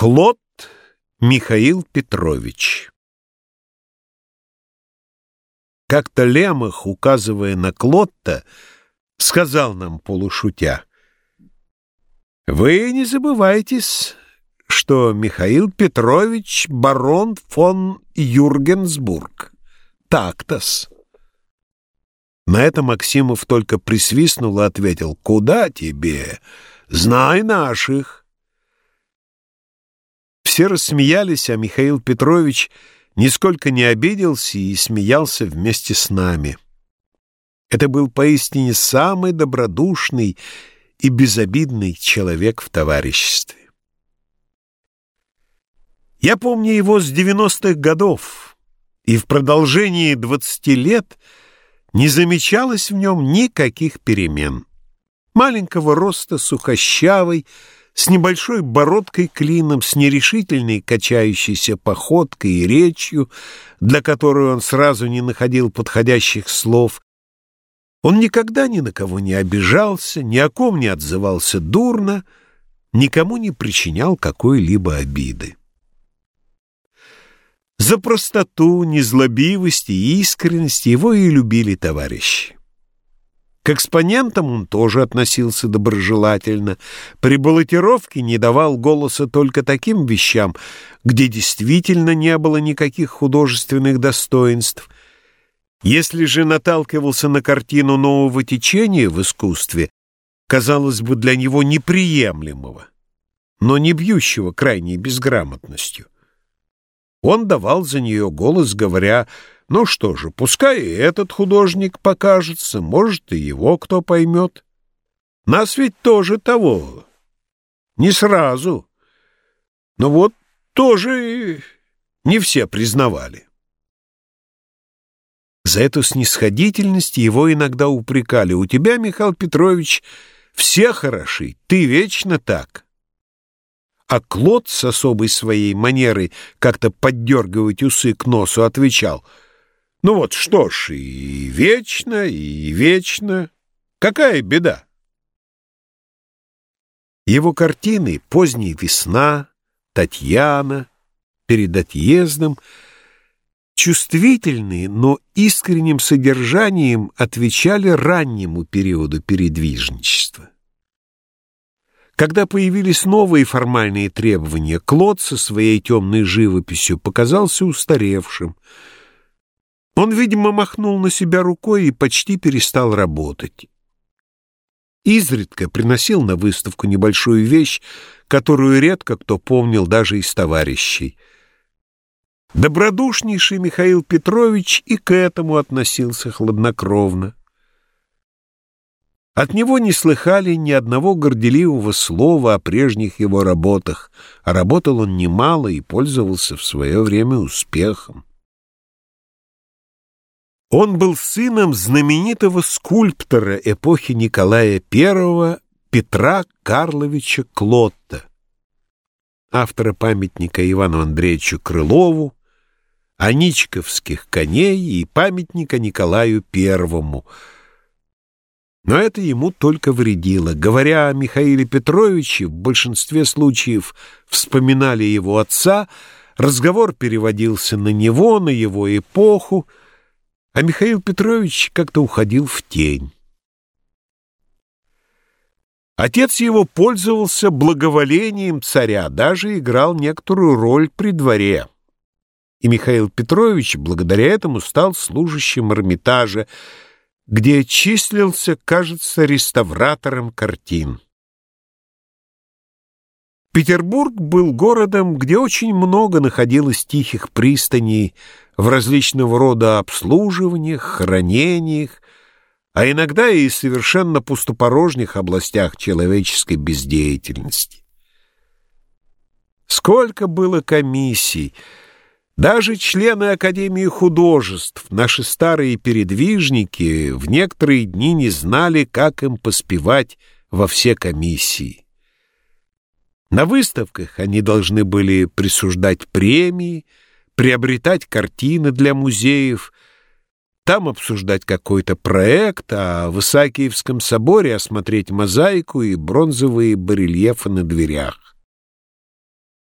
Клод Михаил Петрович Как-то Лемах, указывая на Клотта, сказал нам полушутя, «Вы не забывайтесь, что Михаил Петрович барон фон Юргенсбург. Так-тос». На это Максимов только присвистнул и ответил, «Куда тебе? Знай наших». Все рассмеялись, а Михаил Петрович нисколько не обиделся и смеялся вместе с нами. Это был поистине самый добродушный и безобидный человек в товариществе. Я помню его с девяностых годов, и в продолжении двадцати лет не замечалось в нем никаких перемен. Маленького роста, сухощавый, с небольшой бородкой клином, с нерешительной качающейся походкой и речью, для которой он сразу не находил подходящих слов. Он никогда ни на кого не обижался, ни о ком не отзывался дурно, никому не причинял какой-либо обиды. За простоту, незлобивость и искренность его и любили товарищи. К экспонентам он тоже относился доброжелательно. При баллотировке не давал голоса только таким вещам, где действительно не было никаких художественных достоинств. Если же наталкивался на картину нового течения в искусстве, казалось бы, для него неприемлемого, но не бьющего крайней безграмотностью, он давал за нее голос, говоря ну что же, пускай и этот художник покажется, может, и его кто поймет. Нас ведь тоже того. Не сразу. Но вот тоже не все признавали. За эту снисходительность его иногда упрекали. У тебя, Михаил Петрович, все хороши, ты вечно так. А Клод с особой своей манерой как-то поддергивать усы к носу отвечал — ну вот что ж, и вечно, и вечно. Какая беда? Его картины «Поздняя весна», «Татьяна», «Перед отъездом» чувствительные, но искренним содержанием отвечали раннему периоду передвижничества. Когда появились новые формальные требования, Клод со своей темной живописью показался устаревшим – он, видимо, махнул на себя рукой и почти перестал работать. Изредка приносил на выставку небольшую вещь, которую редко кто помнил даже из товарищей. Добродушнейший Михаил Петрович и к этому относился хладнокровно. От него не слыхали ни одного горделивого слова о прежних его работах, а работал он немало и пользовался в свое время успехом. Он был сыном знаменитого скульптора эпохи Николая I Петра Карловича Клотта, автора памятника Ивану Андреевичу Крылову, аничковских коней и памятника Николаю Первому. Но это ему только вредило. Говоря о Михаиле Петровиче, в большинстве случаев вспоминали его отца, разговор переводился на него, на его эпоху, а Михаил Петрович как-то уходил в тень. Отец его пользовался благоволением царя, даже играл некоторую роль при дворе. И Михаил Петрович благодаря этому стал служащим Эрмитажа, где числился, кажется, реставратором картин. Петербург был городом, где очень много находилось тихих пристаней в различного рода обслуживаниях, хранениях, а иногда и совершенно пустопорожних областях человеческой бездеятельности. Сколько было комиссий! Даже члены Академии художеств, наши старые передвижники, в некоторые дни не знали, как им поспевать во все комиссии. На выставках они должны были присуждать премии, приобретать картины для музеев, там обсуждать какой-то проект, а в Исаакиевском соборе осмотреть мозаику и бронзовые барельефы на дверях.